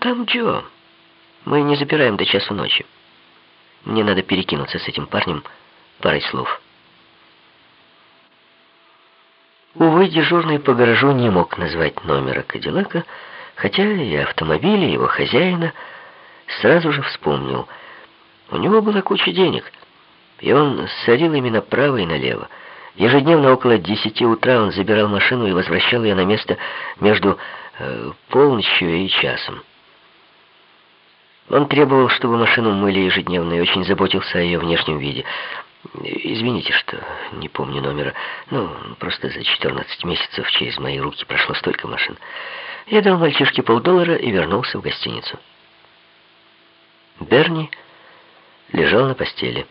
«Там Джо. Мы не запираем до часу ночи. Мне надо перекинуться с этим парнем парой слов». Увы, дежурный по гаражу не мог назвать номера Кадиллака, хотя и автомобиля его хозяина сразу же вспомнил. У него была куча денег, и он садил ими направо и налево. Ежедневно около десяти утра он забирал машину и возвращал ее на место между э, полночью и часом. Он требовал, чтобы машину мыли ежедневно и очень заботился о ее внешнем виде. Извините, что не помню номера. Ну, просто за 14 месяцев через мои руки прошло столько машин. Я дал мальчишке полдоллара и вернулся в гостиницу. Берни лежал на постели.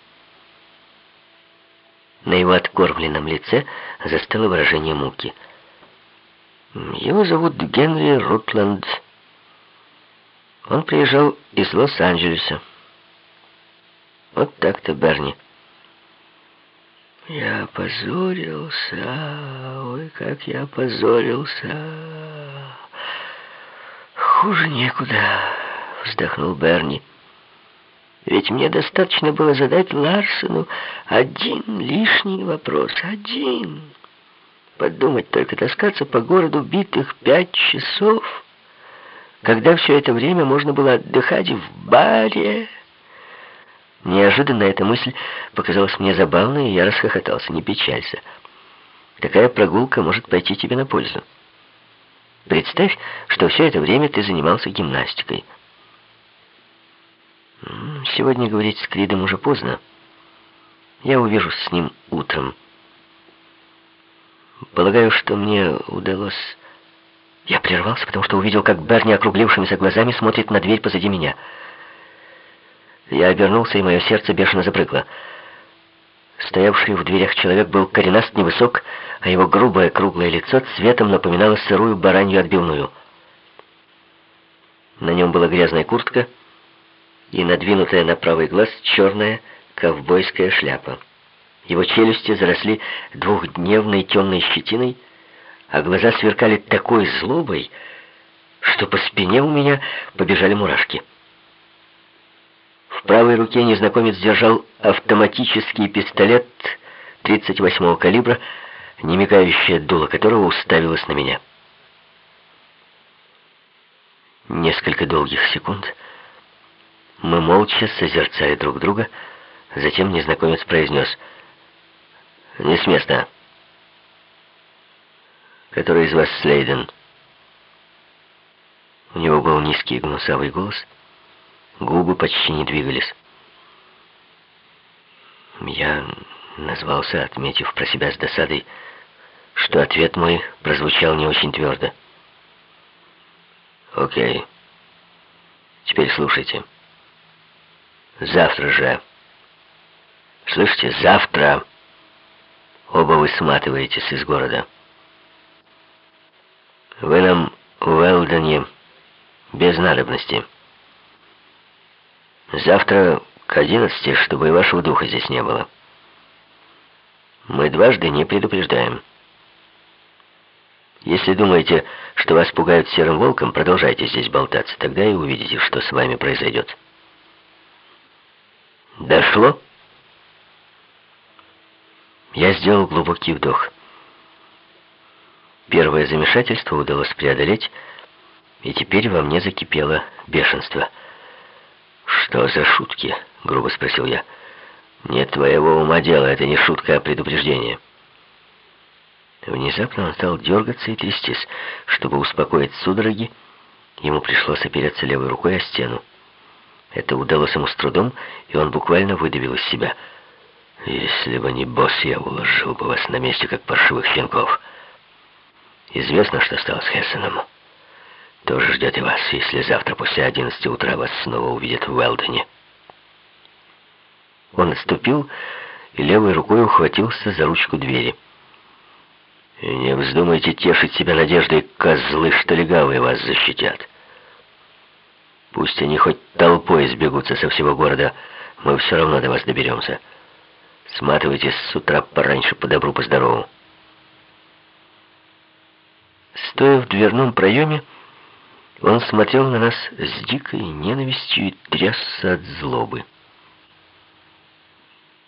На его откормленном лице застыло выражение муки. Его зовут Генри Рутланд. Он приезжал из Лос-Анджелеса. Вот так-то, Берни. Я опозорился, ой, как я опозорился. Хуже некуда, вздохнул Берни. Ведь мне достаточно было задать Ларсену один лишний вопрос. Один. Подумать только, таскаться по городу битых пять часов, когда все это время можно было отдыхать в баре. Неожиданно эта мысль показалась мне забавной, и я расхохотался. Не печалься. Такая прогулка может пойти тебе на пользу. Представь, что все это время ты занимался гимнастикой. Сегодня говорить с Кридом уже поздно. Я увижусь с ним утром. Полагаю, что мне удалось... Я прервался, потому что увидел, как Берни округлившимися глазами смотрит на дверь позади меня. Я обернулся, и мое сердце бешено запрыгло. Стоявший в дверях человек был коренаст, невысок, а его грубое круглое лицо цветом напоминало сырую баранью отбивную. На нем была грязная куртка и надвинутая на правый глаз черная ковбойская шляпа. Его челюсти заросли двухдневной темной щетиной, а глаза сверкали такой злобой, что по спине у меня побежали мурашки. В правой руке незнакомец держал автоматический пистолет 38-го калибра, немигающее дуло которого уставилось на меня. Несколько долгих секунд мы молча созерцали друг друга, затем незнакомец произнес «Не с места». «Который из вас Слейден?» У него был низкий гнусавый голос — Губы почти не двигались. Я назвался, отметив про себя с досадой, что ответ мой прозвучал не очень твердо. «Окей. Теперь слушайте. Завтра же. Слышите, завтра оба вы сматываетесь из города. Вы нам в Элдоне без надобности». Завтра к одиннадцати, чтобы и вашего духа здесь не было. Мы дважды не предупреждаем. Если думаете, что вас пугают серым волком, продолжайте здесь болтаться. Тогда и увидите, что с вами произойдет. Дошло? Я сделал глубокий вдох. Первое замешательство удалось преодолеть, и теперь во мне закипело бешенство — «Что за шутки?» — грубо спросил я. «Нет твоего ума дела, это не шутка, а предупреждение». Внезапно он стал дергаться и трястись. Чтобы успокоить судороги, ему пришлось опереться левой рукой о стену. Это удалось ему с трудом, и он буквально выдавил из себя. «Если бы не босс, я уложил бы вас на месте, как паршивых щенков. Известно, что стало с Хессеном» тоже ждет и вас, если завтра после 11 утра вас снова увидят в Уэлдоне. Он отступил и левой рукой ухватился за ручку двери. Не вздумайте тешить себя надеждой, козлы, что легавые вас защитят. Пусть они хоть толпой сбегутся со всего города, мы все равно до вас доберемся. Сматывайтесь с утра пораньше по добру, по здорову. Стоя в дверном проеме, Он смотрел на нас с дикой ненавистью и трясся от злобы.